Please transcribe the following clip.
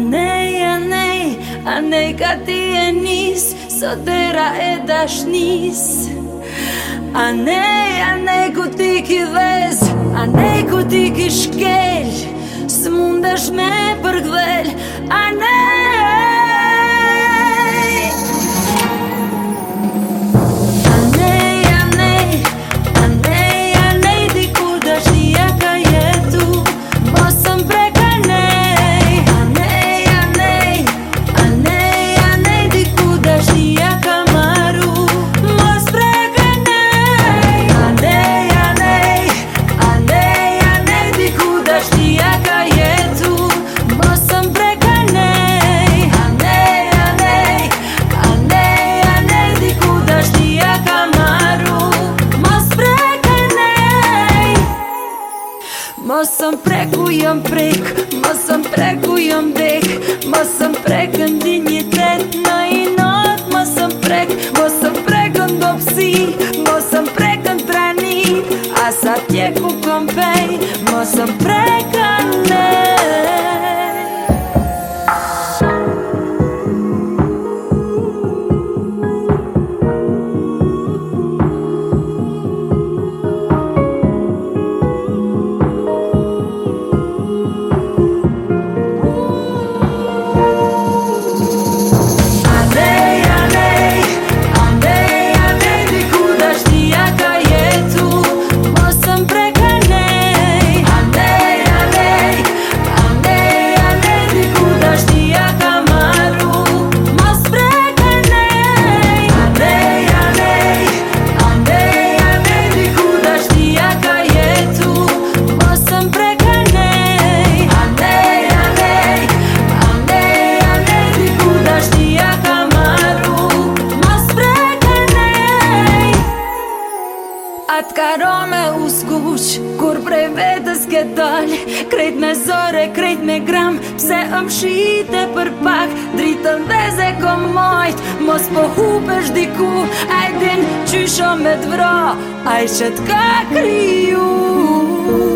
Anej, anej, anej ka ti e nis Sot dera e dash nis Anej, anej ku ti ki vez Anej ku ti ki shkel Së me përgvel Anej sem prekujem prek, ma sem prekujem dek, ma sem prekem dignitet na inot, ma sem prek, ma sem prekem do psi, ma sem prekem trani, a sa tjeku kompej, ma sem prekem t'karo me uskuq Kur prej vetës ke dal Krejt me zore, krejt me gram Pse ëm shite për pak Dritën dhe ze kom majt Mos po hu diku shdiku qysho me t'vra Aj që t'ka kriju